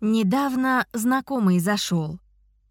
Недавно знакомый зашел.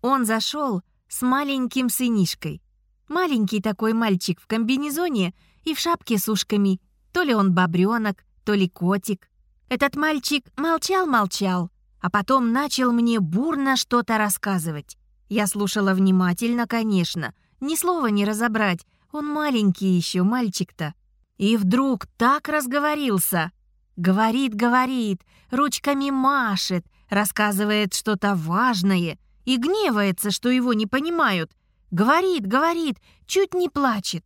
Он зашел с маленьким сынишкой. Маленький такой мальчик в комбинезоне и в шапке с ушками. То ли он бобренок, то ли котик. Этот мальчик молчал-молчал, а потом начал мне бурно что-то рассказывать. Я слушала внимательно, конечно, ни слова не разобрать, он маленький еще, мальчик-то. И вдруг так разговорился. Говорит, говорит, ручками машет, рассказывает что-то важное и гневается, что его не понимают. Говорит, говорит, чуть не плачет.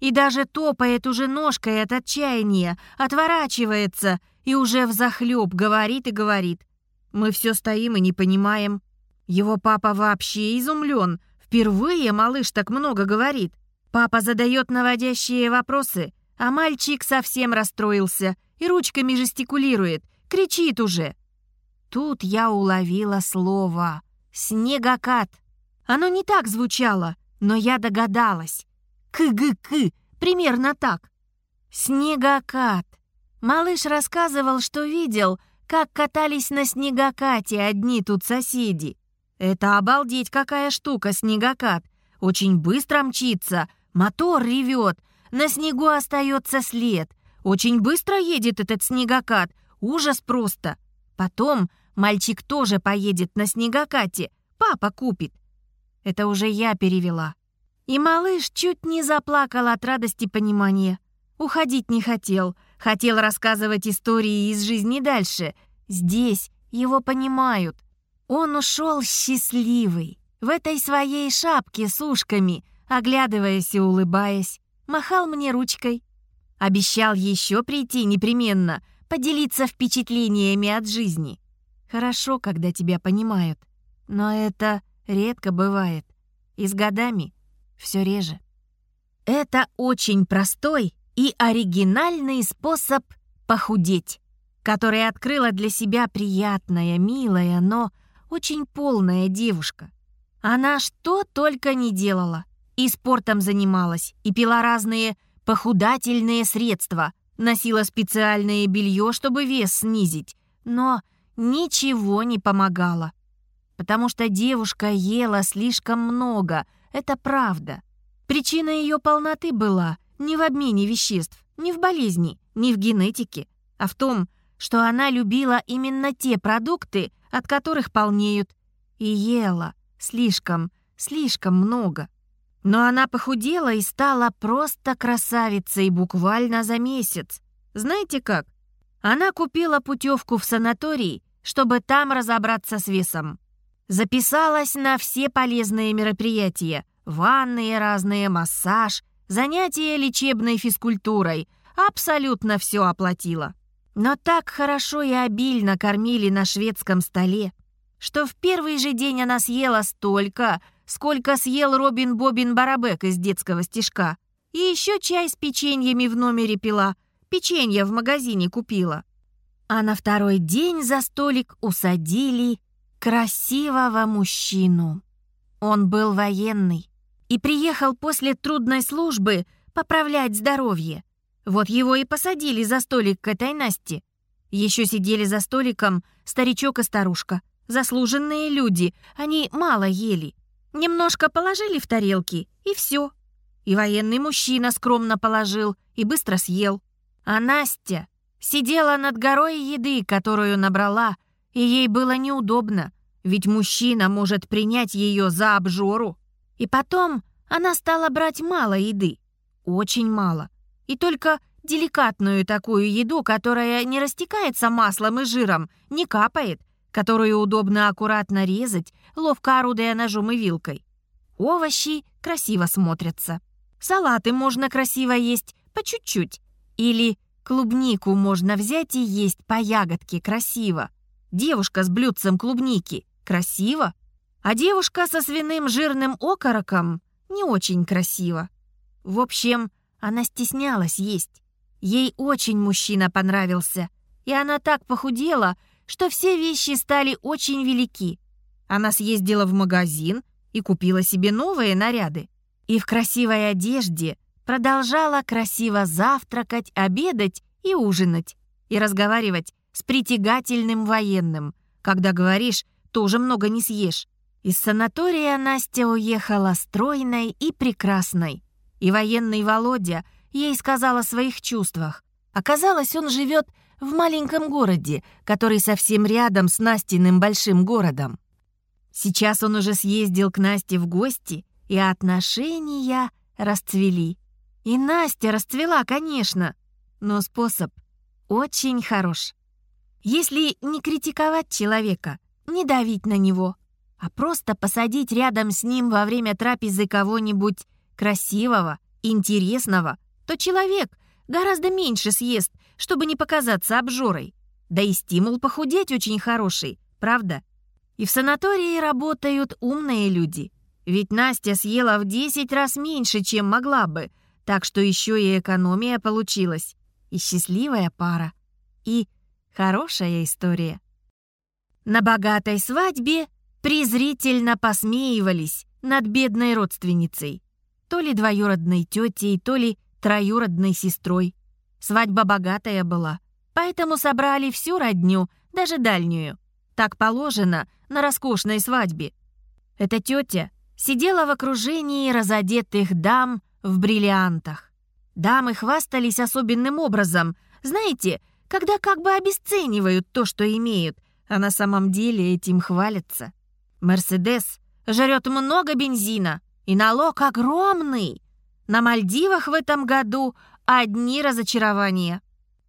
И даже топает уже ножкой от отчаяния, отворачивается и уже взахлеб говорит и говорит. Мы все стоим и не понимаем. Его папа вообще изумлен. Впервые малыш так много говорит. Папа задает наводящие вопросы, а мальчик совсем расстроился и ручками жестикулирует, кричит уже. Тут я уловила слово «снегокат». Оно не так звучало, но я догадалась. «К-г-к», примерно так. «Снегокат». Малыш рассказывал, что видел, как катались на снегокате одни тут соседи. Это обалдеть какая штука снегокат. Очень быстро мчится, мотор ревет, на снегу остается след. Очень быстро едет этот снегокат, ужас просто. Потом Мальчик тоже поедет на снегокате. Папа купит. Это уже я перевела. И малыш чуть не заплакал от радости понимания. Уходить не хотел. Хотел рассказывать истории из жизни дальше. Здесь его понимают. Он ушел счастливый. В этой своей шапке с ушками, оглядываясь и улыбаясь, махал мне ручкой. Обещал еще прийти непременно, поделиться впечатлениями от жизни. Хорошо, когда тебя понимают, но это редко бывает. И с годами все реже. Это очень простой и оригинальный способ похудеть, который открыла для себя приятная, милая, но очень полная девушка. Она что только не делала. И спортом занималась, и пила разные похудательные средства, носила специальное белье, чтобы вес снизить. Но ничего не помогало. Потому что девушка ела слишком много, это правда. Причина ее полноты была не в обмене веществ, не в болезни, не в генетике, а в том, что она любила именно те продукты, от которых полнеют, и ела слишком, слишком много. Но она похудела и стала просто красавицей буквально за месяц. Знаете как? Она купила путевку в санаторий чтобы там разобраться с весом. Записалась на все полезные мероприятия. Ванные разные, массаж, занятия лечебной физкультурой. Абсолютно все оплатила. Но так хорошо и обильно кормили на шведском столе, что в первый же день она съела столько, сколько съел Робин Бобин Барабек из детского стишка. И еще чай с печеньями в номере пила. Печенье в магазине купила а на второй день за столик усадили красивого мужчину. Он был военный и приехал после трудной службы поправлять здоровье. Вот его и посадили за столик к этой Насте. Еще сидели за столиком старичок и старушка. Заслуженные люди, они мало ели. Немножко положили в тарелки, и все. И военный мужчина скромно положил и быстро съел. А Настя Сидела над горой еды, которую набрала, и ей было неудобно, ведь мужчина может принять ее за обжору. И потом она стала брать мало еды, очень мало, и только деликатную такую еду, которая не растекается маслом и жиром, не капает, которую удобно аккуратно резать, ловко орудуя ножом и вилкой. Овощи красиво смотрятся. Салаты можно красиво есть по чуть-чуть. Или Клубнику можно взять и есть по ягодке красиво. Девушка с блюдцем клубники красиво, а девушка со свиным жирным окороком не очень красиво. В общем, она стеснялась есть. Ей очень мужчина понравился, и она так похудела, что все вещи стали очень велики. Она съездила в магазин и купила себе новые наряды. И в красивой одежде продолжала красиво завтракать, обедать и ужинать, и разговаривать с притягательным военным. Когда говоришь, тоже много не съешь. Из санатория Настя уехала стройной и прекрасной. И военный Володя ей сказал о своих чувствах. Оказалось, он живет в маленьком городе, который совсем рядом с Настиным большим городом. Сейчас он уже съездил к Насте в гости, и отношения расцвели. И Настя расцвела, конечно, но способ очень хорош. Если не критиковать человека, не давить на него, а просто посадить рядом с ним во время трапезы кого-нибудь красивого, интересного, то человек гораздо меньше съест, чтобы не показаться обжорой. Да и стимул похудеть очень хороший, правда? И в санатории работают умные люди. Ведь Настя съела в 10 раз меньше, чем могла бы, так что еще и экономия получилась. И счастливая пара. И хорошая история. На богатой свадьбе презрительно посмеивались над бедной родственницей. То ли двоюродной тетей, то ли троюродной сестрой. Свадьба богатая была, поэтому собрали всю родню, даже дальнюю. Так положено на роскошной свадьбе. Эта тетя сидела в окружении разодетых дам в бриллиантах. Дамы хвастались особенным образом, знаете, когда как бы обесценивают то, что имеют, а на самом деле этим хвалятся. Мерседес жрет много бензина, и налог огромный. На Мальдивах в этом году одни разочарования.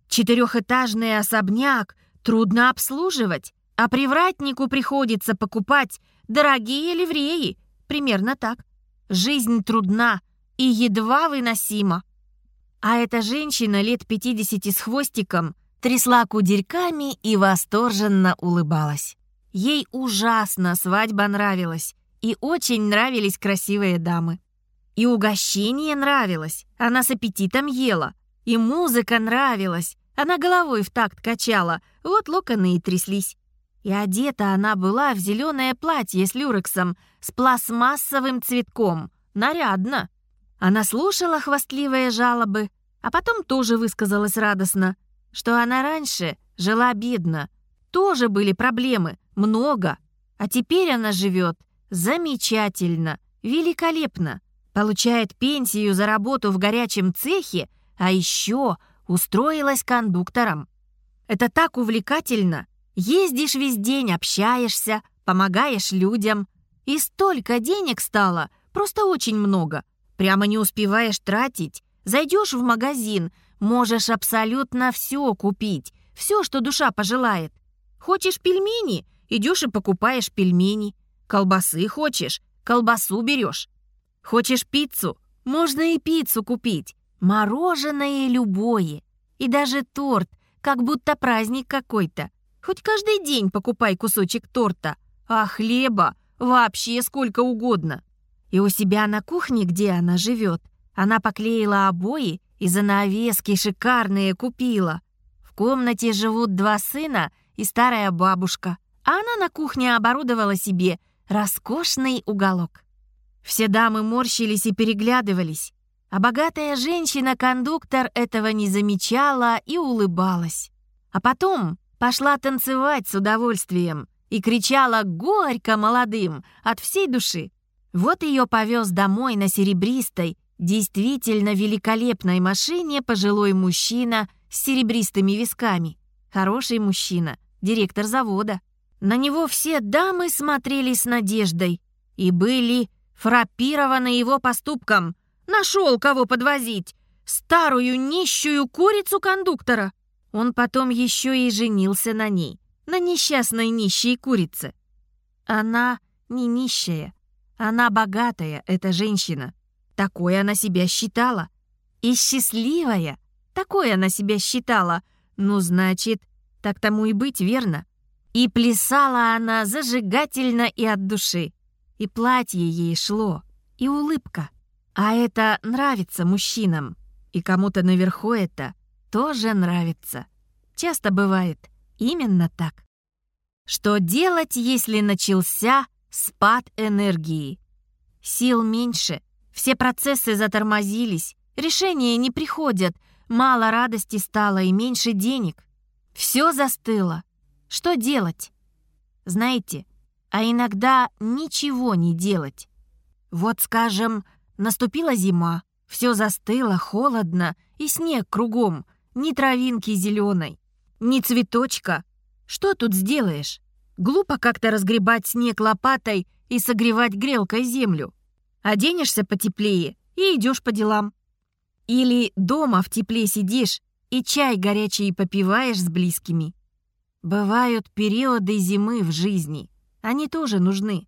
Четырехэтажный особняк трудно обслуживать, а привратнику приходится покупать дорогие ливреи. Примерно так. Жизнь трудна и едва выносима. А эта женщина лет 50 с хвостиком трясла кудерьками и восторженно улыбалась. Ей ужасно свадьба нравилась, и очень нравились красивые дамы. И угощение нравилось, она с аппетитом ела. И музыка нравилась, она головой в такт качала, вот локоны и тряслись. И одета она была в зеленое платье с люрексом, с пластмассовым цветком. Нарядно. Она слушала хвастливые жалобы, а потом тоже высказалась радостно, что она раньше жила бедно. Тоже были проблемы, много. А теперь она живет замечательно, великолепно. Получает пенсию за работу в горячем цехе, а еще устроилась кондуктором. Это так увлекательно. Ездишь весь день, общаешься, помогаешь людям. И столько денег стало, просто очень много. Прямо не успеваешь тратить. Зайдешь в магазин, можешь абсолютно все купить, все, что душа пожелает. Хочешь пельмени? Идешь и покупаешь пельмени. Колбасы хочешь? Колбасу берешь. Хочешь пиццу? Можно и пиццу купить. Мороженое любое. И даже торт, как будто праздник какой-то. Хоть каждый день покупай кусочек торта. А хлеба вообще сколько угодно. И у себя на кухне, где она живет, она поклеила обои и занавески шикарные купила. В комнате живут два сына и старая бабушка а она на кухне оборудовала себе роскошный уголок. Все дамы морщились и переглядывались, а богатая женщина-кондуктор этого не замечала и улыбалась. А потом пошла танцевать с удовольствием и кричала горько молодым от всей души. Вот ее повез домой на серебристой, действительно великолепной машине пожилой мужчина с серебристыми висками. Хороший мужчина, директор завода. На него все дамы смотрели с надеждой и были фраппированы его поступком. Нашел кого подвозить. Старую нищую курицу кондуктора. Он потом еще и женился на ней, на несчастной нищей курице. Она не нищая, она богатая, эта женщина. Такой она себя считала. И счастливая, такой она себя считала. Ну, значит, так тому и быть, верно? И плясала она зажигательно и от души. И платье ей шло, и улыбка. А это нравится мужчинам. И кому-то наверху это тоже нравится. Часто бывает именно так. Что делать, если начался спад энергии? Сил меньше, все процессы затормозились, решения не приходят, мало радости стало и меньше денег. Все застыло, что делать? Знаете, а иногда ничего не делать. Вот, скажем, наступила зима, все застыло, холодно, и снег кругом, ни травинки зеленой, ни цветочка. Что тут сделаешь? Глупо как-то разгребать снег лопатой и согревать грелкой землю. Оденешься потеплее и идешь по делам. Или дома в тепле сидишь и чай горячий попиваешь с близкими. Бывают периоды зимы в жизни. Они тоже нужны.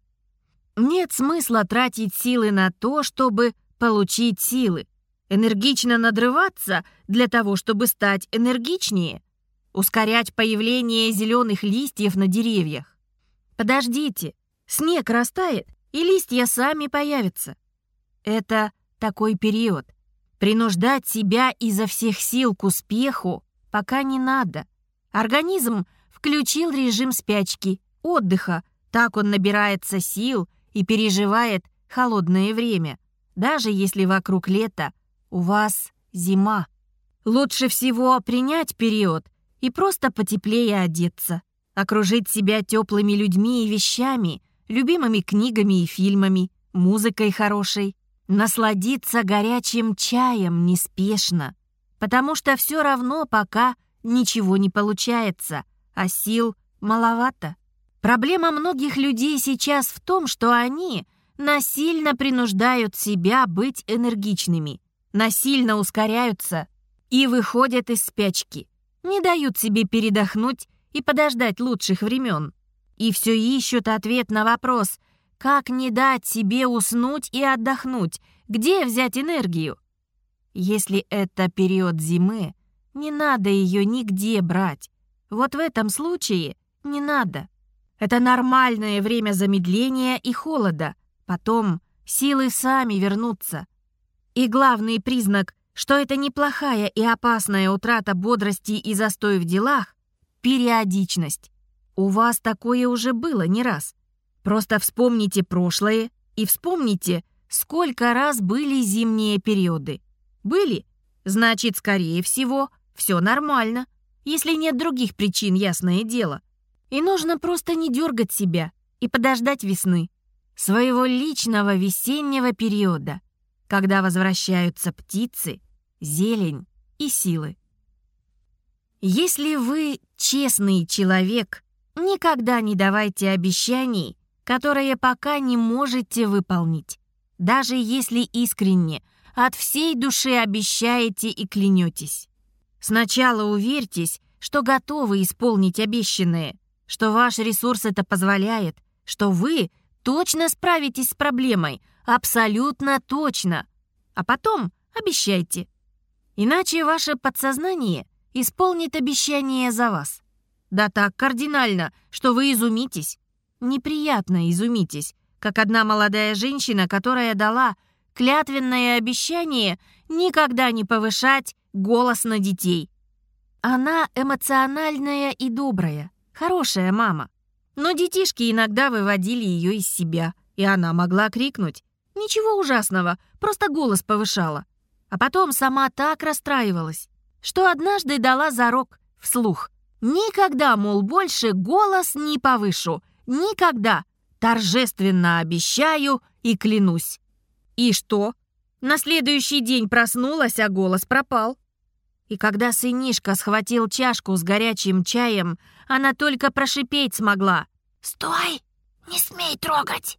Нет смысла тратить силы на то, чтобы получить силы. Энергично надрываться для того, чтобы стать энергичнее. Ускорять появление зеленых листьев на деревьях. Подождите, снег растает, и листья сами появятся. Это такой период. Принуждать себя изо всех сил к успеху пока не надо. Организм включил режим спячки, отдыха. Так он набирается сил и переживает холодное время. Даже если вокруг лето, у вас зима. Лучше всего принять период и просто потеплее одеться. Окружить себя теплыми людьми и вещами, любимыми книгами и фильмами, музыкой хорошей. Насладиться горячим чаем неспешно. Потому что все равно пока ничего не получается – а сил маловато. Проблема многих людей сейчас в том, что они насильно принуждают себя быть энергичными, насильно ускоряются и выходят из спячки, не дают себе передохнуть и подождать лучших времен. И все ищут ответ на вопрос, как не дать себе уснуть и отдохнуть, где взять энергию. Если это период зимы, не надо ее нигде брать. Вот в этом случае не надо. Это нормальное время замедления и холода. Потом силы сами вернутся. И главный признак, что это неплохая и опасная утрата бодрости и застой в делах — периодичность. У вас такое уже было не раз. Просто вспомните прошлое и вспомните, сколько раз были зимние периоды. Были? Значит, скорее всего, все нормально если нет других причин, ясное дело. И нужно просто не дергать себя и подождать весны, своего личного весеннего периода, когда возвращаются птицы, зелень и силы. Если вы честный человек, никогда не давайте обещаний, которые пока не можете выполнить. Даже если искренне, от всей души обещаете и клянетесь. Сначала уверьтесь, что готовы исполнить обещанное, что ваш ресурс это позволяет, что вы точно справитесь с проблемой, абсолютно точно. А потом обещайте. Иначе ваше подсознание исполнит обещание за вас. Да так кардинально, что вы изумитесь. Неприятно изумитесь, как одна молодая женщина, которая дала клятвенное обещание никогда не повышать голос на детей. Она эмоциональная и добрая, хорошая мама. Но детишки иногда выводили ее из себя, и она могла крикнуть. Ничего ужасного, просто голос повышала. А потом сама так расстраивалась, что однажды дала зарок вслух. Никогда, мол, больше голос не повышу. Никогда. Торжественно обещаю и клянусь. И что? На следующий день проснулась, а голос пропал. И когда сынишка схватил чашку с горячим чаем, она только прошипеть смогла. «Стой! Не смей трогать!»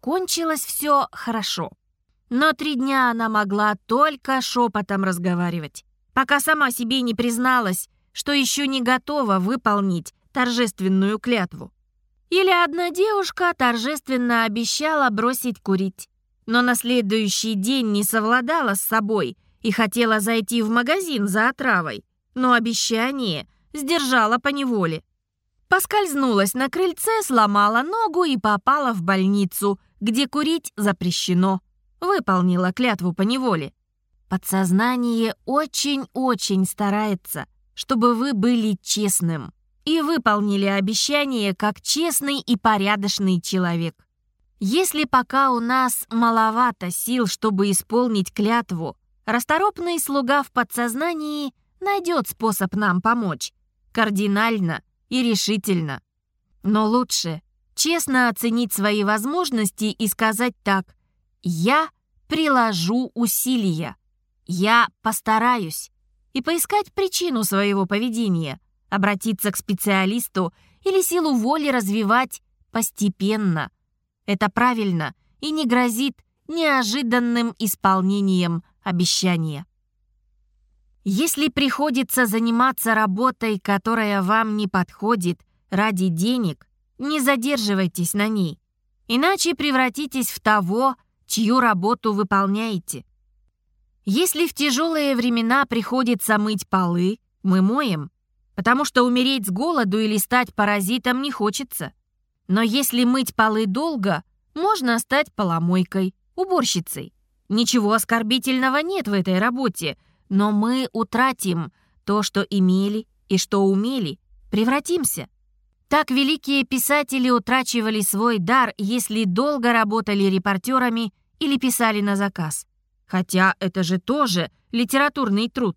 Кончилось все хорошо. Но три дня она могла только шепотом разговаривать, пока сама себе не призналась, что еще не готова выполнить торжественную клятву. Или одна девушка торжественно обещала бросить курить, но на следующий день не совладала с собой и хотела зайти в магазин за отравой, но обещание сдержала по неволе. Поскользнулась на крыльце, сломала ногу и попала в больницу, где курить запрещено. Выполнила клятву по неволе. Подсознание очень-очень старается, чтобы вы были честным и выполнили обещание как честный и порядочный человек. Если пока у нас маловато сил, чтобы исполнить клятву, Расторопный слуга в подсознании найдет способ нам помочь. Кардинально и решительно. Но лучше честно оценить свои возможности и сказать так «Я приложу усилия, я постараюсь» и поискать причину своего поведения, обратиться к специалисту или силу воли развивать постепенно. Это правильно и не грозит неожиданным исполнением обещания. Если приходится заниматься работой, которая вам не подходит ради денег, не задерживайтесь на ней, иначе превратитесь в того, чью работу выполняете. Если в тяжелые времена приходится мыть полы, мы моем, потому что умереть с голоду или стать паразитом не хочется. Но если мыть полы долго, можно стать поломойкой, уборщицей. Ничего оскорбительного нет в этой работе, но мы утратим то, что имели и что умели, превратимся. Так великие писатели утрачивали свой дар, если долго работали репортерами или писали на заказ. Хотя это же тоже литературный труд.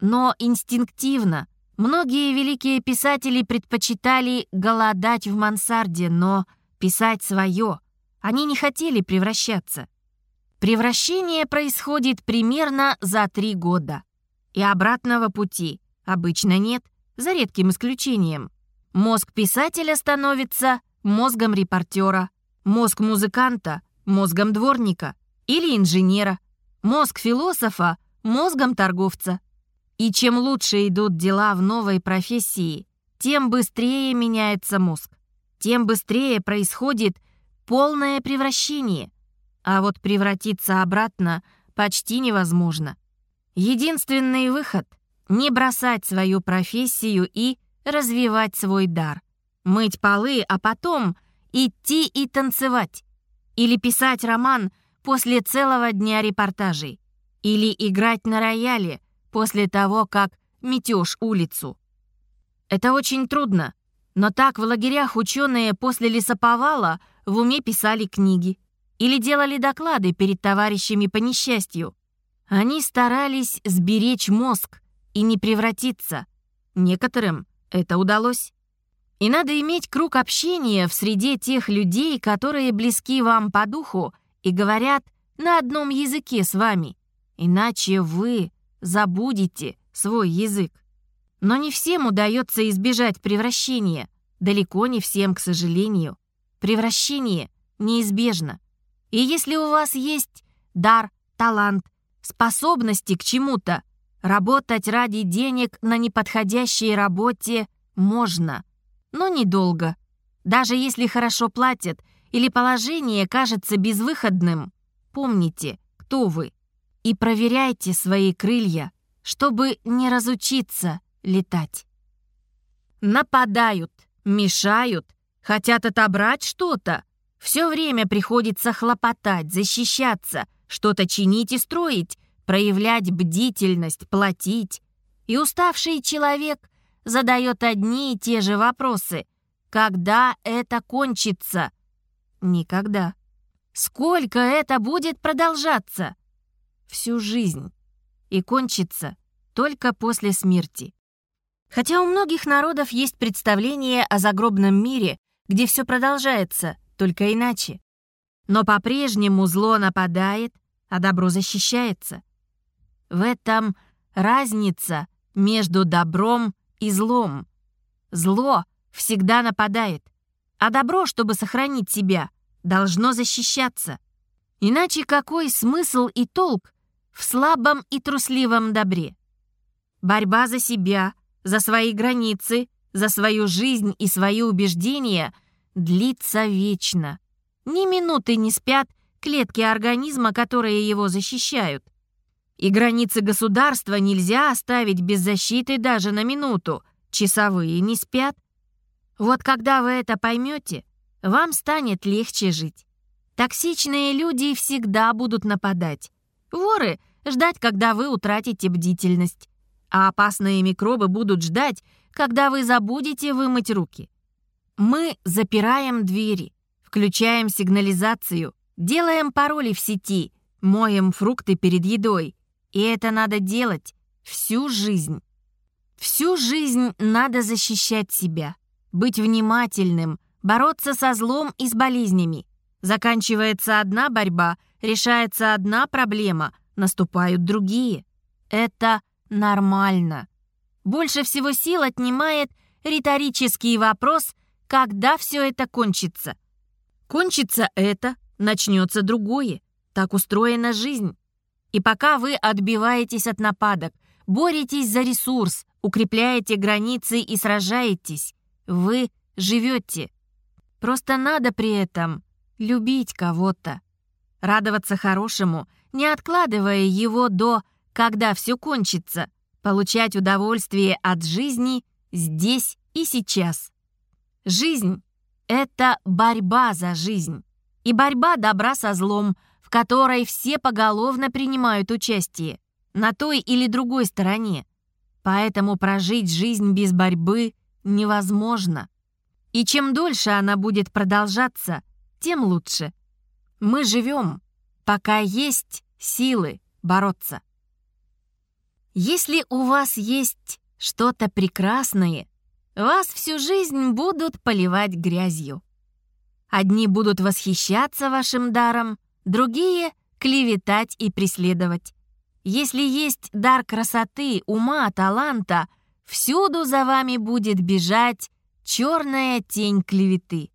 Но инстинктивно многие великие писатели предпочитали голодать в мансарде, но писать свое. Они не хотели превращаться. Превращение происходит примерно за три года. И обратного пути обычно нет, за редким исключением. Мозг писателя становится мозгом репортера, мозг музыканта — мозгом дворника или инженера, мозг философа — мозгом торговца. И чем лучше идут дела в новой профессии, тем быстрее меняется мозг, тем быстрее происходит полное превращение. А вот превратиться обратно почти невозможно. Единственный выход — не бросать свою профессию и развивать свой дар. Мыть полы, а потом идти и танцевать. Или писать роман после целого дня репортажей. Или играть на рояле после того, как метешь улицу. Это очень трудно, но так в лагерях ученые после лесоповала в уме писали книги или делали доклады перед товарищами по несчастью. Они старались сберечь мозг и не превратиться. Некоторым это удалось. И надо иметь круг общения в среде тех людей, которые близки вам по духу и говорят на одном языке с вами. Иначе вы забудете свой язык. Но не всем удается избежать превращения. Далеко не всем, к сожалению. Превращение неизбежно. И если у вас есть дар, талант, способности к чему-то, работать ради денег на неподходящей работе можно, но недолго. Даже если хорошо платят или положение кажется безвыходным, помните, кто вы, и проверяйте свои крылья, чтобы не разучиться летать. Нападают, мешают, хотят отобрать что-то. Все время приходится хлопотать, защищаться, что-то чинить и строить, проявлять бдительность, платить. И уставший человек задает одни и те же вопросы. Когда это кончится? Никогда. Сколько это будет продолжаться? Всю жизнь. И кончится только после смерти. Хотя у многих народов есть представление о загробном мире, где все продолжается, только иначе. Но по-прежнему зло нападает, а добро защищается. В этом разница между добром и злом. Зло всегда нападает, а добро, чтобы сохранить себя, должно защищаться. Иначе какой смысл и толк в слабом и трусливом добре? Борьба за себя, за свои границы, за свою жизнь и свои убеждения длится вечно. Ни минуты не спят клетки организма, которые его защищают. И границы государства нельзя оставить без защиты даже на минуту. Часовые не спят. Вот когда вы это поймете, вам станет легче жить. Токсичные люди всегда будут нападать. Воры — ждать, когда вы утратите бдительность а опасные микробы будут ждать, когда вы забудете вымыть руки. Мы запираем двери, включаем сигнализацию, делаем пароли в сети, моем фрукты перед едой. И это надо делать всю жизнь. Всю жизнь надо защищать себя. быть внимательным, бороться со злом и с болезнями. Заканчивается одна борьба, решается одна проблема, наступают другие. Это нормально. Больше всего сил отнимает риторический вопрос, когда все это кончится. Кончится это, начнется другое. Так устроена жизнь. И пока вы отбиваетесь от нападок, боретесь за ресурс, укрепляете границы и сражаетесь, вы живете. Просто надо при этом любить кого-то. Радоваться хорошему, не откладывая его до «когда все кончится», получать удовольствие от жизни здесь и сейчас. Жизнь — это борьба за жизнь. И борьба добра со злом, в которой все поголовно принимают участие, на той или другой стороне. Поэтому прожить жизнь без борьбы невозможно. И чем дольше она будет продолжаться, тем лучше. Мы живем, пока есть силы бороться. Если у вас есть что-то прекрасное, вас всю жизнь будут поливать грязью. Одни будут восхищаться вашим даром, другие — клеветать и преследовать. Если есть дар красоты, ума, таланта, всюду за вами будет бежать черная тень клеветы.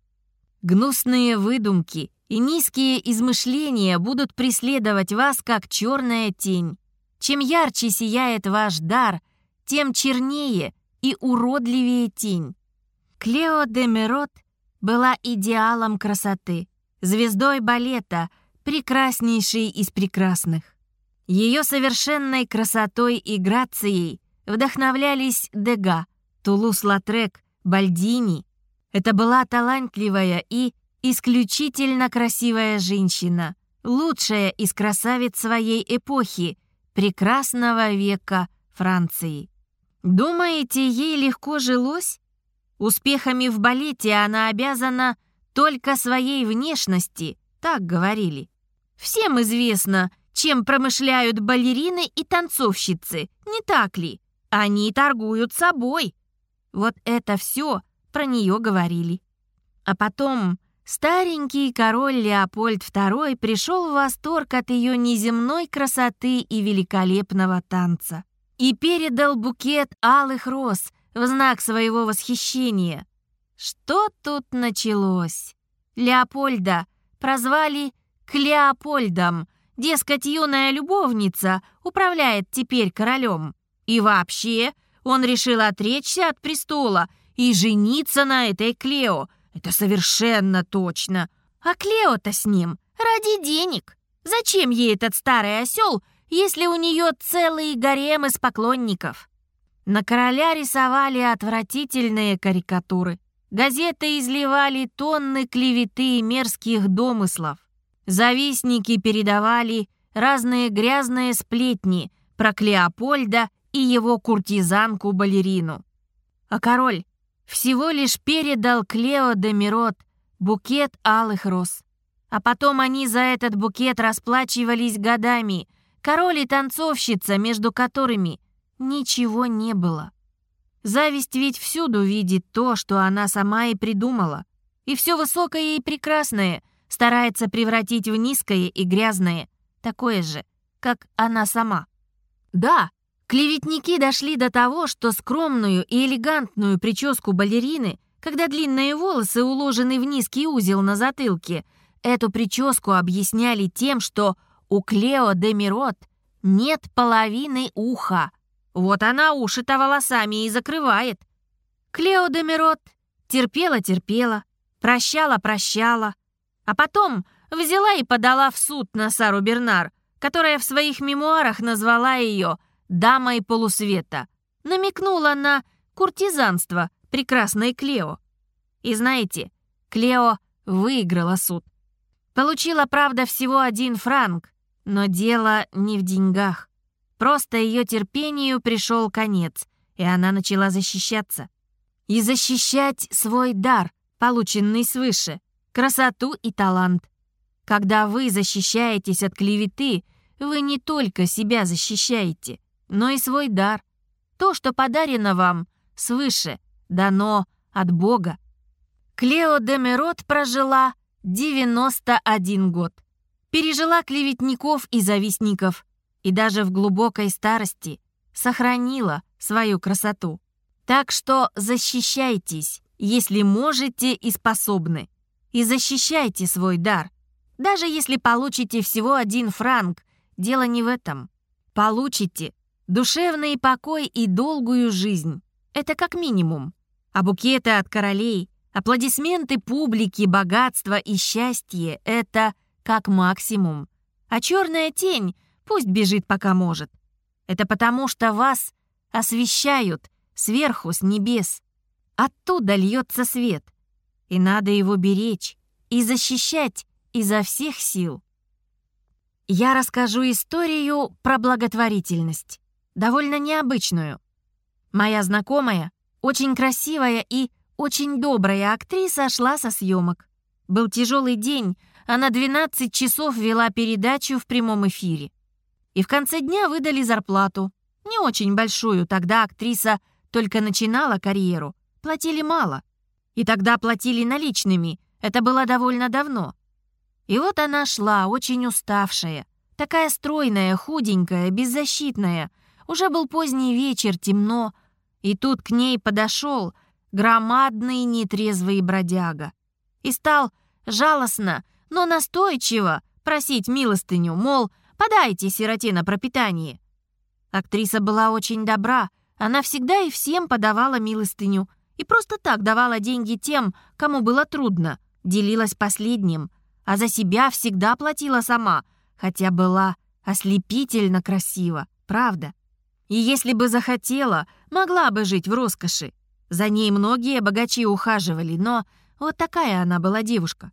Гнусные выдумки и низкие измышления будут преследовать вас, как черная тень. Чем ярче сияет ваш дар, тем чернее и уродливее тень. Клео де Мерот была идеалом красоты, звездой балета, прекраснейшей из прекрасных. Ее совершенной красотой и грацией вдохновлялись Дега, Тулус-Латрек, Бальдини. Это была талантливая и исключительно красивая женщина, лучшая из красавиц своей эпохи, прекрасного века Франции. Думаете, ей легко жилось? Успехами в балете она обязана только своей внешности, так говорили. Всем известно, чем промышляют балерины и танцовщицы, не так ли? Они торгуют собой. Вот это все про нее говорили. А потом старенький король Леопольд II пришел в восторг от ее неземной красоты и великолепного танца и передал букет алых роз в знак своего восхищения. Что тут началось? Леопольда прозвали Клеопольдом, дескать, юная любовница управляет теперь королем. И вообще, он решил отречься от престола и жениться на этой Клео. Это совершенно точно. А Клео-то с ним ради денег. Зачем ей этот старый осел, если у нее целый гарем из поклонников? На короля рисовали отвратительные карикатуры. Газеты изливали тонны клеветы и мерзких домыслов. Завистники передавали разные грязные сплетни про Клеопольда и его куртизанку-балерину. А король всего лишь передал Клео де Мирот букет алых роз. А потом они за этот букет расплачивались годами, король и танцовщица, между которыми ничего не было. Зависть ведь всюду видит то, что она сама и придумала. И все высокое и прекрасное старается превратить в низкое и грязное, такое же, как она сама. Да, клеветники дошли до того, что скромную и элегантную прическу балерины, когда длинные волосы уложены в низкий узел на затылке, эту прическу объясняли тем, что у Клео де Мирот нет половины уха. Вот она уши-то волосами и закрывает. Клео де Мирот терпела-терпела, прощала-прощала, а потом взяла и подала в суд на Сару Бернар, которая в своих мемуарах назвала ее «дамой полусвета», намекнула на куртизанство прекрасной Клео. И знаете, Клео выиграла суд. Получила, правда, всего один франк, но дело не в деньгах. Просто ее терпению пришел конец, и она начала защищаться. И защищать свой дар, полученный свыше, красоту и талант. Когда вы защищаетесь от клеветы, вы не только себя защищаете, но и свой дар. То, что подарено вам свыше, дано от Бога. Клео де Мерот прожила 91 год. Пережила клеветников и завистников. И даже в глубокой старости сохранила свою красоту. Так что защищайтесь, если можете и способны. И защищайте свой дар. Даже если получите всего один франк, дело не в этом. Получите душевный покой и долгую жизнь. Это как минимум. А букеты от королей, аплодисменты публики, богатство и счастье — это как максимум. А черная тень пусть бежит пока может. Это потому, что вас освещают сверху с небес. Оттуда льется свет. И надо его беречь и защищать изо всех сил. Я расскажу историю про благотворительность, довольно необычную. Моя знакомая, очень красивая и очень добрая актриса шла со съемок. Был тяжелый день, она 12 часов вела передачу в прямом эфире. И в конце дня выдали зарплату. Не очень большую, тогда актриса только начинала карьеру. Платили мало. И тогда платили наличными. Это было довольно давно. И вот она шла, очень уставшая. Такая стройная, худенькая, беззащитная. Уже был поздний вечер, темно. И тут к ней подошел громадный нетрезвый бродяга. И стал жалостно, но настойчиво просить милостыню, мол, подайте сироте на пропитание. Актриса была очень добра, она всегда и всем подавала милостыню и просто так давала деньги тем, кому было трудно, делилась последним, а за себя всегда платила сама, хотя была ослепительно красива, правда? И если бы захотела, могла бы жить в роскоши. За ней многие богачи ухаживали, но вот такая она была девушка.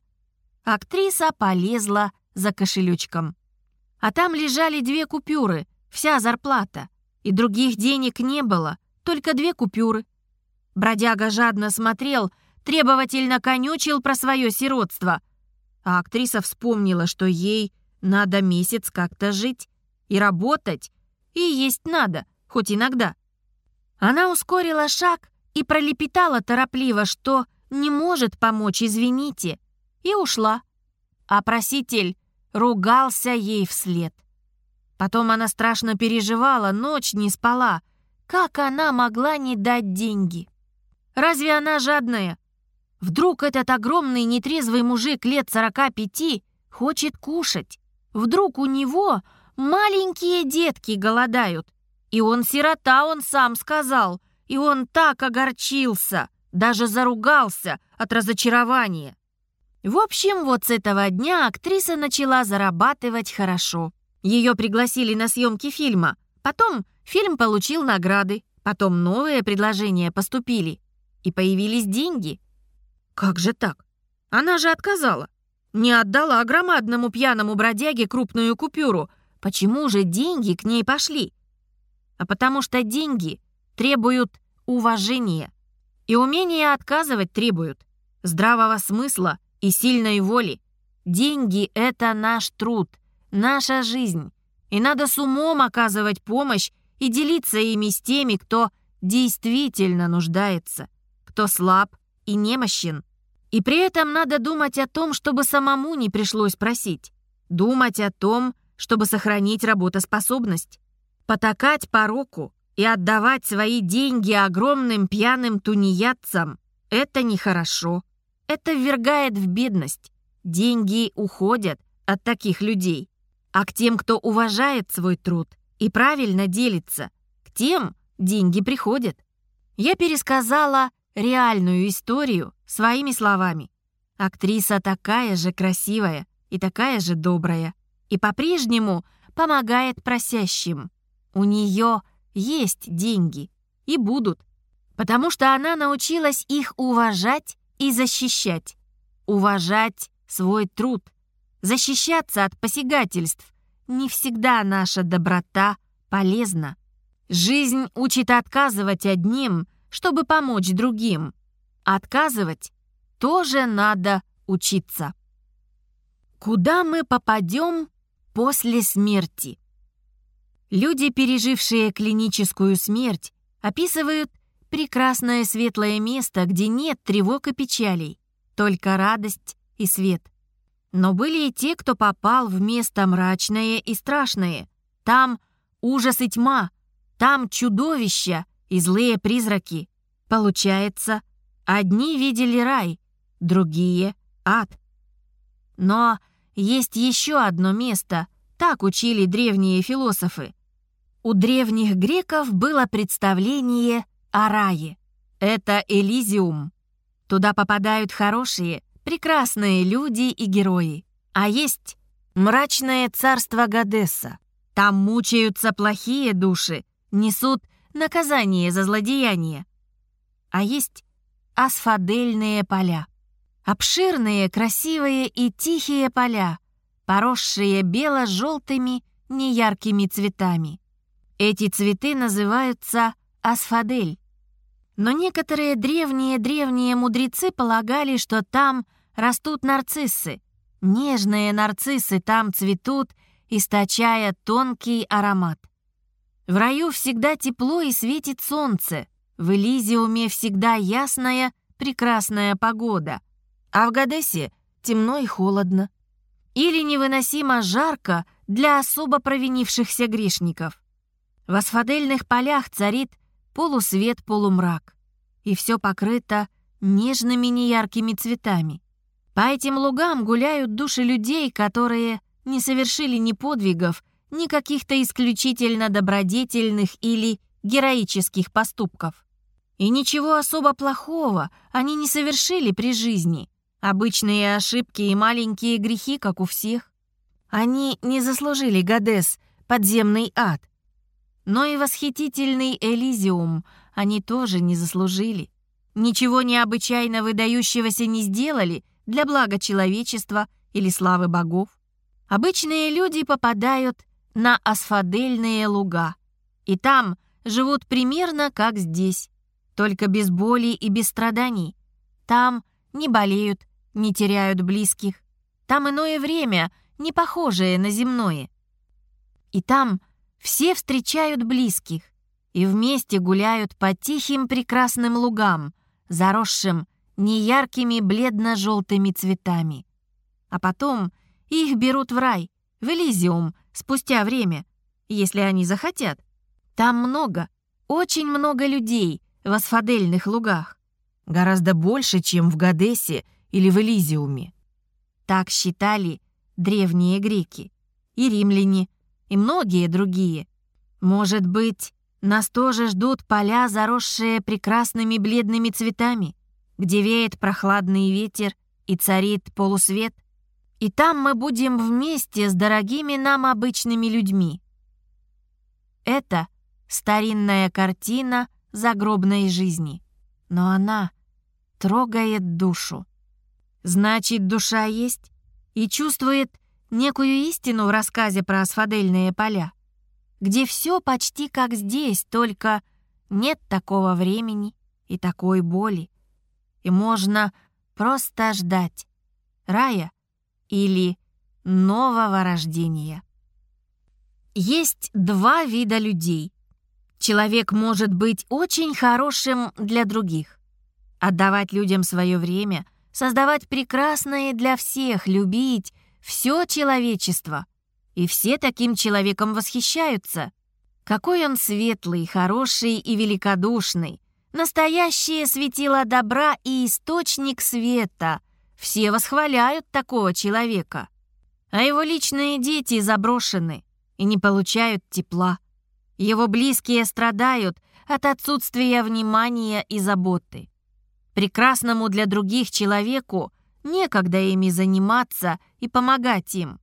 Актриса полезла за кошелечком. А там лежали две купюры, вся зарплата. И других денег не было, только две купюры. Бродяга жадно смотрел, требовательно конючил про свое сиротство. А актриса вспомнила, что ей надо месяц как-то жить и работать, и есть надо, хоть иногда. Она ускорила шаг и пролепетала торопливо, что не может помочь, извините, и ушла. А проситель ругался ей вслед. Потом она страшно переживала, ночь не спала. Как она могла не дать деньги? Разве она жадная? Вдруг этот огромный нетрезвый мужик лет 45 хочет кушать? Вдруг у него маленькие детки голодают? И он сирота, он сам сказал. И он так огорчился, даже заругался от разочарования. В общем, вот с этого дня актриса начала зарабатывать хорошо. Ее пригласили на съемки фильма. Потом фильм получил награды. Потом новые предложения поступили. И появились деньги. Как же так? Она же отказала. Не отдала громадному пьяному бродяге крупную купюру. Почему же деньги к ней пошли? А потому что деньги требуют уважения. И умения отказывать требуют. Здравого смысла и сильной воли. Деньги — это наш труд наша жизнь, и надо с умом оказывать помощь и делиться ими с теми, кто действительно нуждается, кто слаб и немощен. И при этом надо думать о том, чтобы самому не пришлось просить. Думать о том, чтобы сохранить работоспособность. Потакать пороку и отдавать свои деньги огромным пьяным тунеядцам – это нехорошо. Это ввергает в бедность. Деньги уходят от таких людей. А к тем, кто уважает свой труд и правильно делится, к тем деньги приходят. Я пересказала реальную историю своими словами. Актриса такая же красивая и такая же добрая. И по-прежнему помогает просящим. У нее есть деньги. И будут. Потому что она научилась их уважать и защищать. Уважать свой труд – защищаться от посягательств. Не всегда наша доброта полезна. Жизнь учит отказывать одним, чтобы помочь другим. Отказывать тоже надо учиться. Куда мы попадем после смерти? Люди, пережившие клиническую смерть, описывают прекрасное светлое место, где нет тревог и печалей, только радость и свет. Но были и те, кто попал в место мрачное и страшное. Там ужас и тьма, там чудовища и злые призраки. Получается, одни видели рай, другие — ад. Но есть еще одно место, так учили древние философы. У древних греков было представление о рае. Это Элизиум. Туда попадают хорошие, прекрасные люди и герои. А есть мрачное царство Гадесса. Там мучаются плохие души, несут наказание за злодеяние. А есть асфадельные поля. Обширные, красивые и тихие поля, поросшие бело-желтыми, неяркими цветами. Эти цветы называются асфадель. Но некоторые древние-древние мудрецы полагали, что там растут нарциссы. Нежные нарциссы там цветут, источая тонкий аромат. В раю всегда тепло и светит солнце. В Элизиуме всегда ясная, прекрасная погода — а в Гадесе темно и холодно. Или невыносимо жарко для особо провинившихся грешников. В асфадельных полях царит полусвет-полумрак, и все покрыто нежными неяркими цветами. По этим лугам гуляют души людей, которые не совершили ни подвигов, ни каких-то исключительно добродетельных или героических поступков. И ничего особо плохого они не совершили при жизни, Обычные ошибки и маленькие грехи, как у всех. Они не заслужили Гадес, подземный ад. Но и восхитительный Элизиум они тоже не заслужили. Ничего необычайно выдающегося не сделали для блага человечества или славы богов. Обычные люди попадают на асфадельные луга. И там живут примерно как здесь, только без боли и без страданий. Там не болеют, не теряют близких. Там иное время, не похожее на земное. И там все встречают близких и вместе гуляют по тихим прекрасным лугам, заросшим неяркими бледно-желтыми цветами. А потом их берут в рай, в Элизиум, спустя время, если они захотят. Там много, очень много людей в асфадельных лугах. Гораздо больше, чем в Гадесе или в Элизиуме. Так считали древние греки, и римляне, и многие другие. Может быть, нас тоже ждут поля, заросшие прекрасными бледными цветами, где веет прохладный ветер и царит полусвет, и там мы будем вместе с дорогими нам обычными людьми. Это старинная картина загробной жизни, но она трогает душу. Значит, душа есть и чувствует некую истину в рассказе про асфадельные поля, где все почти как здесь, только нет такого времени и такой боли. И можно просто ждать рая или нового рождения. Есть два вида людей. Человек может быть очень хорошим для других, отдавать людям свое время — создавать прекрасное для всех, любить все человечество. И все таким человеком восхищаются. Какой он светлый, хороший и великодушный. Настоящее светило добра и источник света. Все восхваляют такого человека. А его личные дети заброшены и не получают тепла. Его близкие страдают от отсутствия внимания и заботы. Прекрасному для других человеку некогда ими заниматься и помогать им.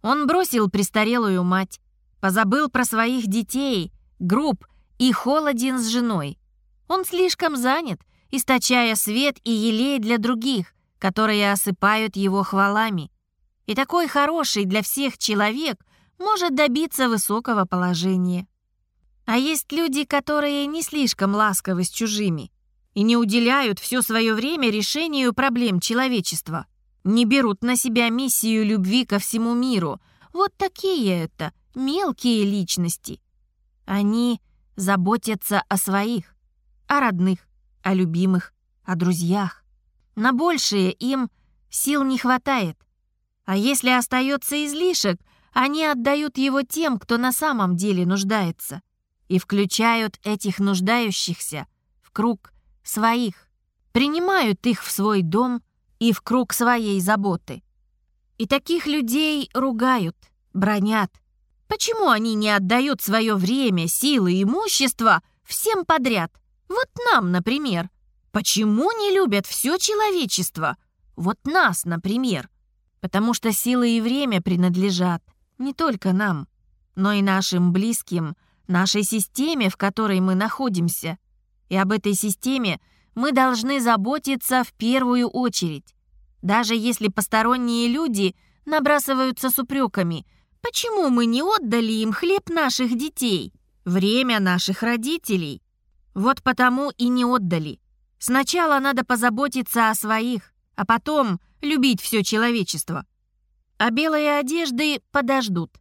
Он бросил престарелую мать, позабыл про своих детей, груб и холоден с женой. Он слишком занят, источая свет и елей для других, которые осыпают его хвалами. И такой хороший для всех человек может добиться высокого положения. А есть люди, которые не слишком ласковы с чужими, и не уделяют все свое время решению проблем человечества. Не берут на себя миссию любви ко всему миру. Вот такие это, мелкие личности. Они заботятся о своих. о родных, о любимых, о друзьях. На большее им сил не хватает. А если остается излишек, они отдают его тем, кто на самом деле нуждается, и включают этих нуждающихся в круг своих, принимают их в свой дом и в круг своей заботы. И таких людей ругают, бронят. Почему они не отдают свое время, силы, имущество всем подряд? Вот нам, например. Почему не любят все человечество? Вот нас, например. Потому что силы и время принадлежат не только нам, но и нашим близким, нашей системе, в которой мы находимся. И об этой системе мы должны заботиться в первую очередь. Даже если посторонние люди набрасываются с упреками, почему мы не отдали им хлеб наших детей, время наших родителей? Вот потому и не отдали. Сначала надо позаботиться о своих, а потом любить все человечество. А белые одежды подождут.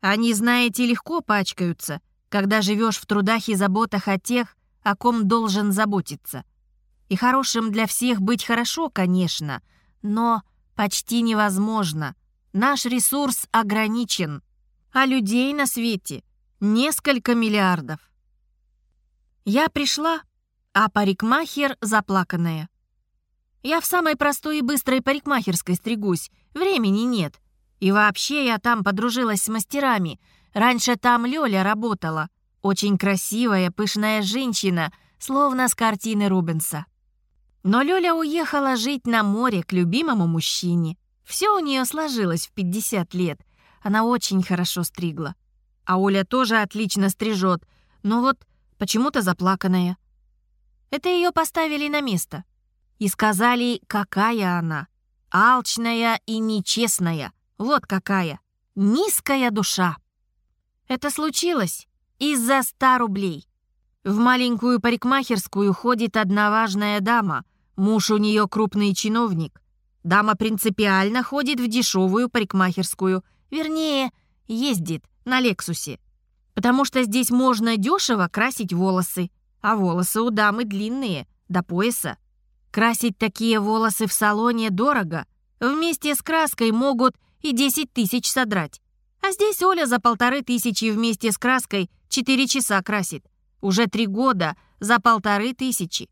Они, знаете, легко пачкаются, когда живешь в трудах и заботах о тех, о ком должен заботиться. И хорошим для всех быть хорошо, конечно — но почти невозможно. Наш ресурс ограничен, а людей на свете несколько миллиардов. Я пришла, а парикмахер заплаканная. Я в самой простой и быстрой парикмахерской стригусь, времени нет. И вообще я там подружилась с мастерами. Раньше там Лёля работала. Очень красивая, пышная женщина, словно с картины Рубенса. Но Лёля уехала жить на море к любимому мужчине. Все у нее сложилось в 50 лет. Она очень хорошо стригла. А Оля тоже отлично стрижет, но вот почему-то заплаканная. Это ее поставили на место. И сказали, какая она. Алчная и нечестная. Вот какая. Низкая душа. Это случилось из-за ста рублей. В маленькую парикмахерскую ходит одна важная дама. Муж у нее крупный чиновник. Дама принципиально ходит в дешевую парикмахерскую. Вернее, ездит на Лексусе. Потому что здесь можно дешево красить волосы. А волосы у дамы длинные, до пояса. Красить такие волосы в салоне дорого. Вместе с краской могут и 10 тысяч содрать. А здесь Оля за полторы тысячи вместе с краской 4 часа красит. Уже три года за полторы тысячи.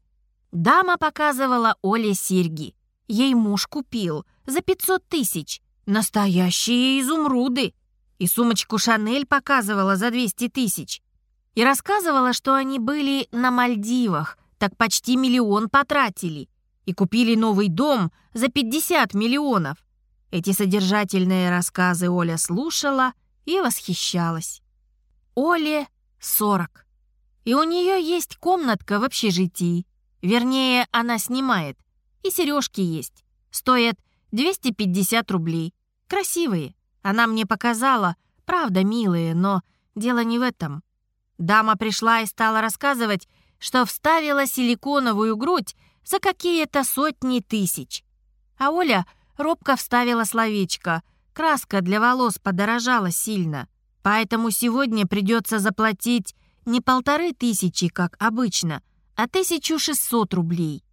Дама показывала Оле серьги. Ей муж купил за 500 тысяч. Настоящие изумруды. И сумочку Шанель показывала за 200 тысяч. И рассказывала, что они были на Мальдивах, так почти миллион потратили. И купили новый дом за 50 миллионов. Эти содержательные рассказы Оля слушала и восхищалась. Оле 40. И у нее есть комнатка в общежитии. Вернее, она снимает. И сережки есть. Стоят 250 рублей. Красивые. Она мне показала. Правда, милые, но дело не в этом. Дама пришла и стала рассказывать, что вставила силиконовую грудь за какие-то сотни тысяч. А Оля робко вставила словечко. Краска для волос подорожала сильно. Поэтому сегодня придется заплатить не полторы тысячи, как обычно, а 1600 рублей.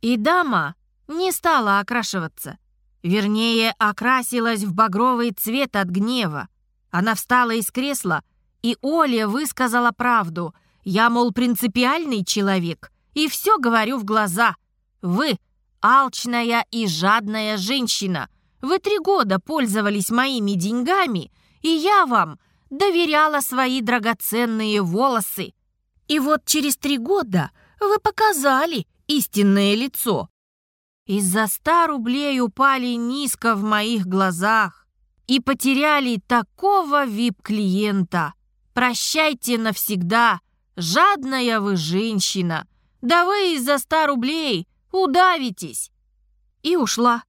И дама не стала окрашиваться. Вернее, окрасилась в багровый цвет от гнева. Она встала из кресла, и Оля высказала правду. Я, мол, принципиальный человек, и все говорю в глаза. Вы алчная и жадная женщина. Вы три года пользовались моими деньгами, и я вам доверяла свои драгоценные волосы. И вот через три года вы показали истинное лицо. Из-за ста рублей упали низко в моих глазах и потеряли такого вип-клиента. Прощайте навсегда, жадная вы женщина. Да вы из-за ста рублей удавитесь. И ушла.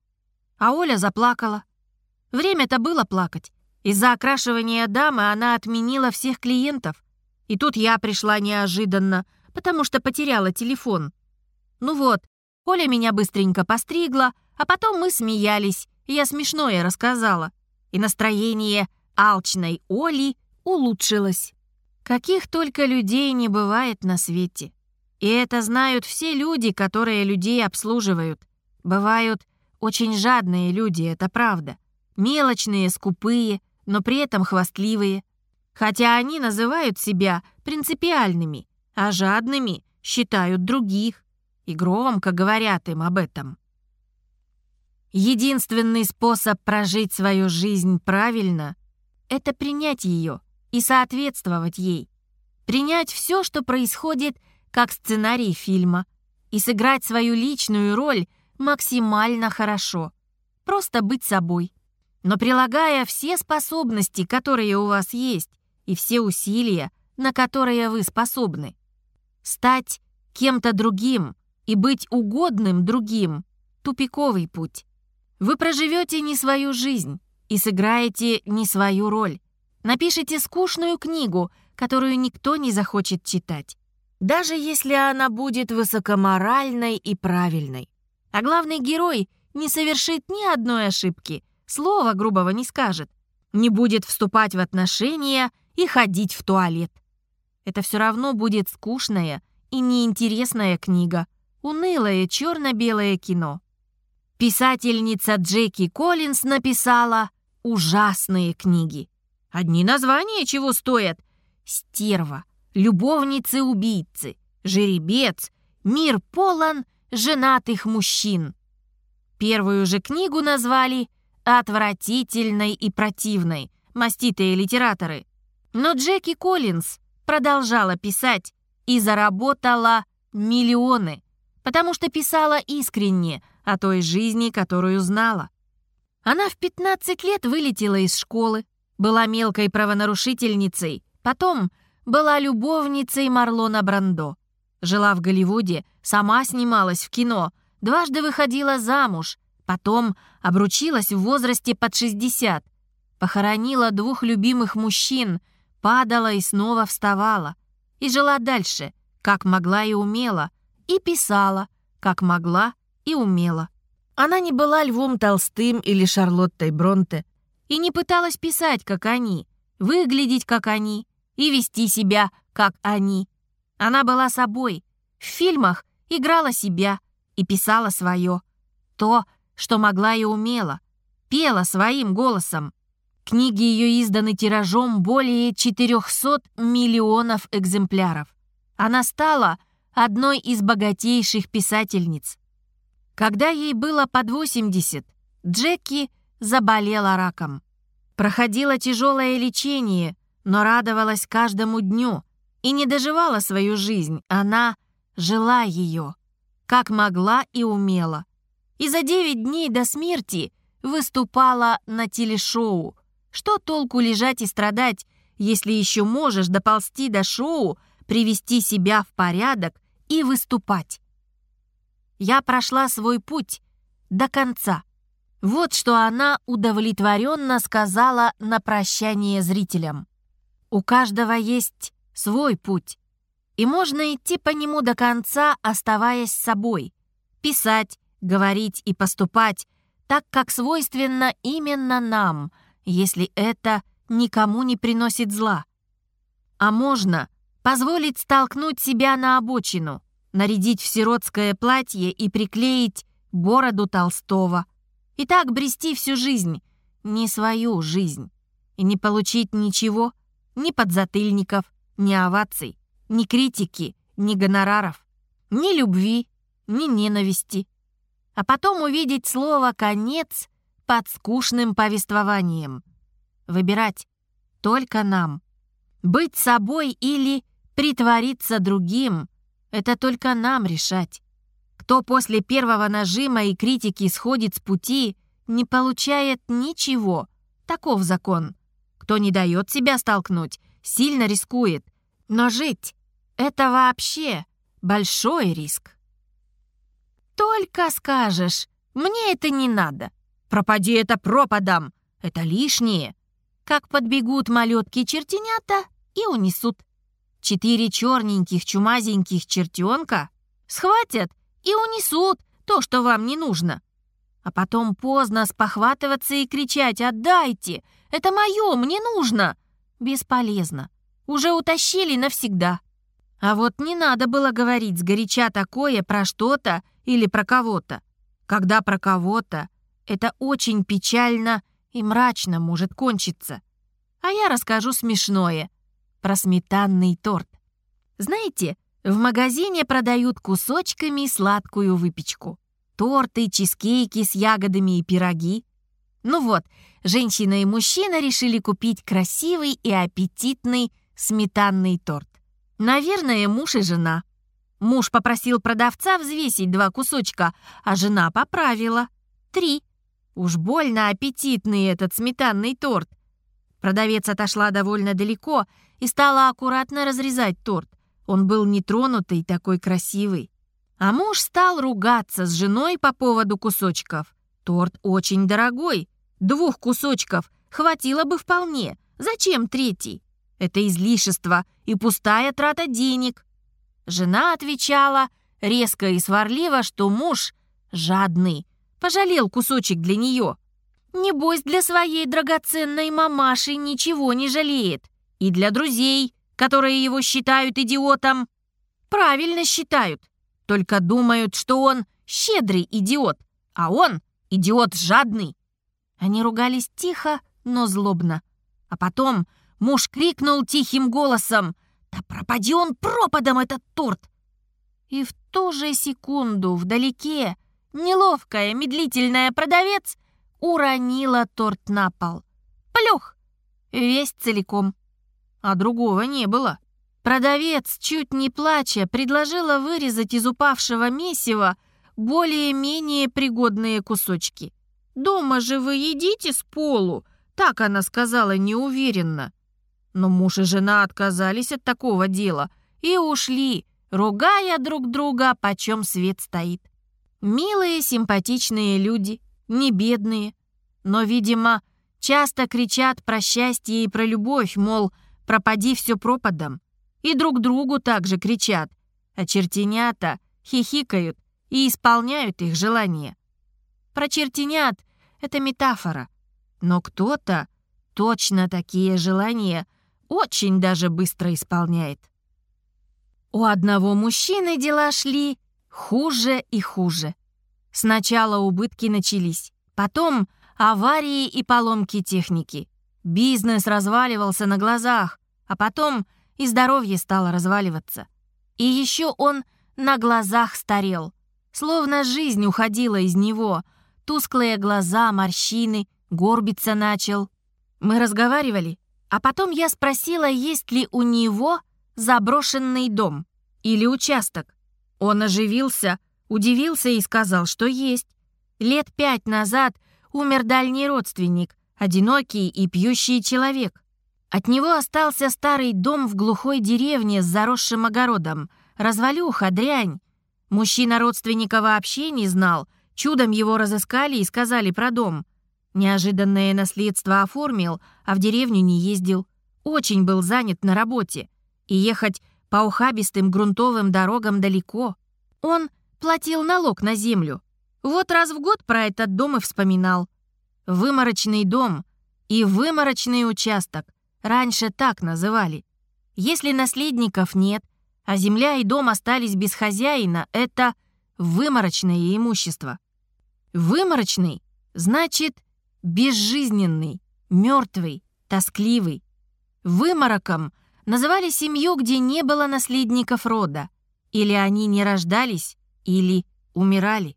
А Оля заплакала. Время-то было плакать. Из-за окрашивания дамы она отменила всех клиентов. И тут я пришла неожиданно, потому что потеряла телефон. Ну вот, Оля меня быстренько постригла, а потом мы смеялись, я смешное рассказала. И настроение алчной Оли улучшилось. Каких только людей не бывает на свете. И это знают все люди, которые людей обслуживают. Бывают очень жадные люди, это правда. Мелочные, скупые, но при этом хвастливые. Хотя они называют себя принципиальными, а жадными считают других и громко говорят им об этом. Единственный способ прожить свою жизнь правильно — это принять ее и соответствовать ей. Принять все, что происходит, как сценарий фильма, и сыграть свою личную роль максимально хорошо. Просто быть собой. Но прилагая все способности, которые у вас есть, и все усилия, на которые вы способны. Стать кем-то другим и быть угодным другим — тупиковый путь. Вы проживете не свою жизнь и сыграете не свою роль. Напишите скучную книгу, которую никто не захочет читать. Даже если она будет высокоморальной и правильной. А главный герой не совершит ни одной ошибки, слова грубого не скажет, не будет вступать в отношения и ходить в туалет. Это все равно будет скучная и неинтересная книга, унылое черно-белое кино. Писательница Джеки Коллинз написала ужасные книги. Одни названия чего стоят? «Стерва», «Любовницы-убийцы», «Жеребец», «Мир полон женатых мужчин». Первую же книгу назвали «Отвратительной и противной», маститые литераторы. Но Джеки Коллинз продолжала писать и заработала миллионы, потому что писала искренне о той жизни, которую знала. Она в 15 лет вылетела из школы, была мелкой правонарушительницей, потом была любовницей Марлона Брандо. Жила в Голливуде, сама снималась в кино, дважды выходила замуж, потом обручилась в возрасте под 60, похоронила двух любимых мужчин — падала и снова вставала, и жила дальше, как могла и умела, и писала, как могла и умела. Она не была Львом Толстым или Шарлоттой Бронте и не пыталась писать, как они, выглядеть, как они и вести себя, как они. Она была собой, в фильмах играла себя и писала свое. То, что могла и умела, пела своим голосом. Книги ее изданы тиражом более 400 миллионов экземпляров. Она стала одной из богатейших писательниц. Когда ей было под 80, Джеки заболела раком. Проходила тяжелое лечение, но радовалась каждому дню и не доживала свою жизнь. Она жила ее, как могла и умела. И за 9 дней до смерти выступала на телешоу – что толку лежать и страдать, если еще можешь доползти до шоу, привести себя в порядок и выступать? Я прошла свой путь до конца. Вот что она удовлетворенно сказала на прощание зрителям. У каждого есть свой путь, и можно идти по нему до конца, оставаясь собой, писать, говорить и поступать так, как свойственно именно нам — если это никому не приносит зла. А можно позволить столкнуть себя на обочину, нарядить в сиротское платье и приклеить бороду Толстого. И так брести всю жизнь, не свою жизнь, и не получить ничего, ни подзатыльников, ни оваций, ни критики, ни гонораров, ни любви, ни ненависти. А потом увидеть слово «конец» под скучным повествованием. Выбирать только нам. Быть собой или притвориться другим — это только нам решать. Кто после первого нажима и критики сходит с пути, не получает ничего. Таков закон. Кто не дает себя столкнуть, сильно рискует. Но жить — это вообще большой риск. Только скажешь, мне это не надо. Пропади это пропадом. Это лишнее. Как подбегут малютки-чертенята и унесут. Четыре черненьких чумазеньких чертенка схватят и унесут то, что вам не нужно. А потом поздно спохватываться и кричать «Отдайте! Это мое, мне нужно!» Бесполезно. Уже утащили навсегда. А вот не надо было говорить сгоряча такое про что-то или про кого-то. Когда про кого-то, это очень печально и мрачно может кончиться. А я расскажу смешное про сметанный торт. Знаете, в магазине продают кусочками сладкую выпечку. Торты, чизкейки с ягодами и пироги. Ну вот, женщина и мужчина решили купить красивый и аппетитный сметанный торт. Наверное, муж и жена. Муж попросил продавца взвесить два кусочка, а жена поправила. Три. Уж больно аппетитный этот сметанный торт. Продавец отошла довольно далеко и стала аккуратно разрезать торт. Он был нетронутый, такой красивый. А муж стал ругаться с женой по поводу кусочков. Торт очень дорогой. Двух кусочков хватило бы вполне. Зачем третий? Это излишество и пустая трата денег. Жена отвечала резко и сварливо, что муж жадный, пожалел кусочек для нее. Небось, для своей драгоценной мамаши ничего не жалеет. И для друзей, которые его считают идиотом. Правильно считают. Только думают, что он щедрый идиот, а он идиот жадный. Они ругались тихо, но злобно. А потом муж крикнул тихим голосом «Да пропади он пропадом, этот торт!» И в ту же секунду вдалеке неловкая, медлительная продавец уронила торт на пол. Плюх! Весь целиком а другого не было. Продавец, чуть не плача, предложила вырезать из упавшего месива более-менее пригодные кусочки. «Дома же вы едите с полу», — так она сказала неуверенно. Но муж и жена отказались от такого дела и ушли, ругая друг друга, почем свет стоит. Милые, симпатичные люди, не бедные, но, видимо, часто кричат про счастье и про любовь, мол, пропади все пропадом. И друг другу также кричат, а чертенята хихикают и исполняют их желания. Про чертенят это метафора, но кто-то точно такие желания очень даже быстро исполняет. У одного мужчины дела шли хуже и хуже. Сначала убытки начались, потом аварии и поломки техники. Бизнес разваливался на глазах, а потом и здоровье стало разваливаться. И еще он на глазах старел, словно жизнь уходила из него. Тусклые глаза, морщины, горбиться начал. Мы разговаривали, а потом я спросила, есть ли у него заброшенный дом или участок. Он оживился, удивился и сказал, что есть. Лет пять назад умер дальний родственник, одинокий и пьющий человек. От него остался старый дом в глухой деревне с заросшим огородом. Развалюха, дрянь. Мужчина родственника вообще не знал. Чудом его разыскали и сказали про дом. Неожиданное наследство оформил, а в деревню не ездил. Очень был занят на работе. И ехать по ухабистым грунтовым дорогам далеко. Он платил налог на землю. Вот раз в год про этот дом и вспоминал. Выморочный дом и выморочный участок. Раньше так называли. Если наследников нет, а земля и дом остались без хозяина, это выморочное имущество. Выморочный значит безжизненный, мертвый, тоскливый. Вымороком называли семью, где не было наследников рода. Или они не рождались, или умирали.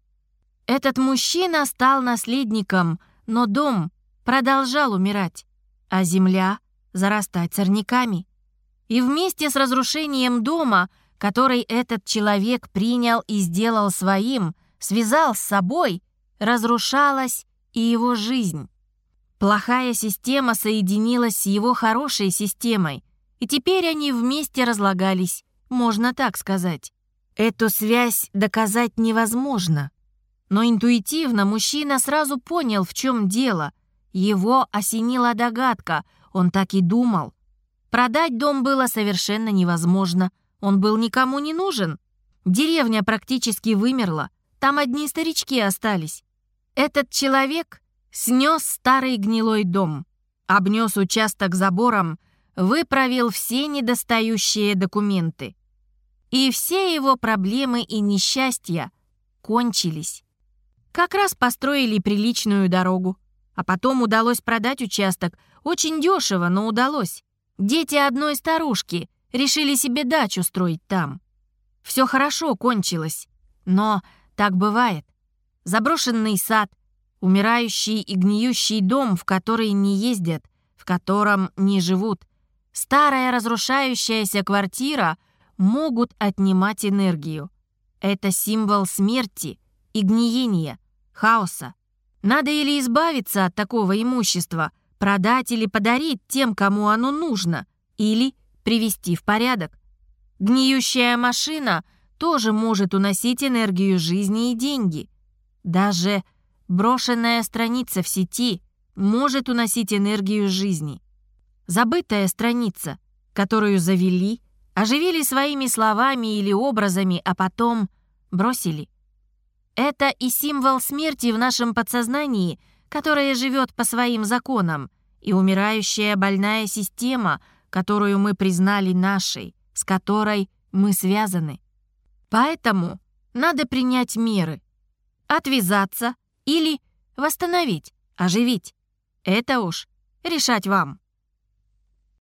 Этот мужчина стал наследником, но дом продолжал умирать, а земля зарастать сорняками. И вместе с разрушением дома, который этот человек принял и сделал своим, связал с собой, разрушалась и его жизнь. Плохая система соединилась с его хорошей системой, и теперь они вместе разлагались, можно так сказать. Эту связь доказать невозможно. Но интуитивно мужчина сразу понял, в чем дело. Его осенила догадка — он так и думал. Продать дом было совершенно невозможно. Он был никому не нужен. Деревня практически вымерла. Там одни старички остались. Этот человек снес старый гнилой дом, обнес участок забором, выправил все недостающие документы. и все его проблемы и несчастья кончились. Как раз построили приличную дорогу, а потом удалось продать участок. Очень дешево, но удалось. Дети одной старушки решили себе дачу строить там. Все хорошо кончилось, но так бывает. Заброшенный сад, умирающий и гниющий дом, в который не ездят, в котором не живут, старая разрушающаяся квартира могут отнимать энергию. Это символ смерти и гниения, хаоса. Надо или избавиться от такого имущества, продать или подарить тем, кому оно нужно, или привести в порядок. Гниющая машина тоже может уносить энергию жизни и деньги. Даже брошенная страница в сети может уносить энергию жизни. Забытая страница, которую завели, оживили своими словами или образами, а потом бросили. Это и символ смерти в нашем подсознании, которое живет по своим законам, и умирающая больная система, которую мы признали нашей, с которой мы связаны. Поэтому надо принять меры. Отвязаться или восстановить, оживить. Это уж решать вам.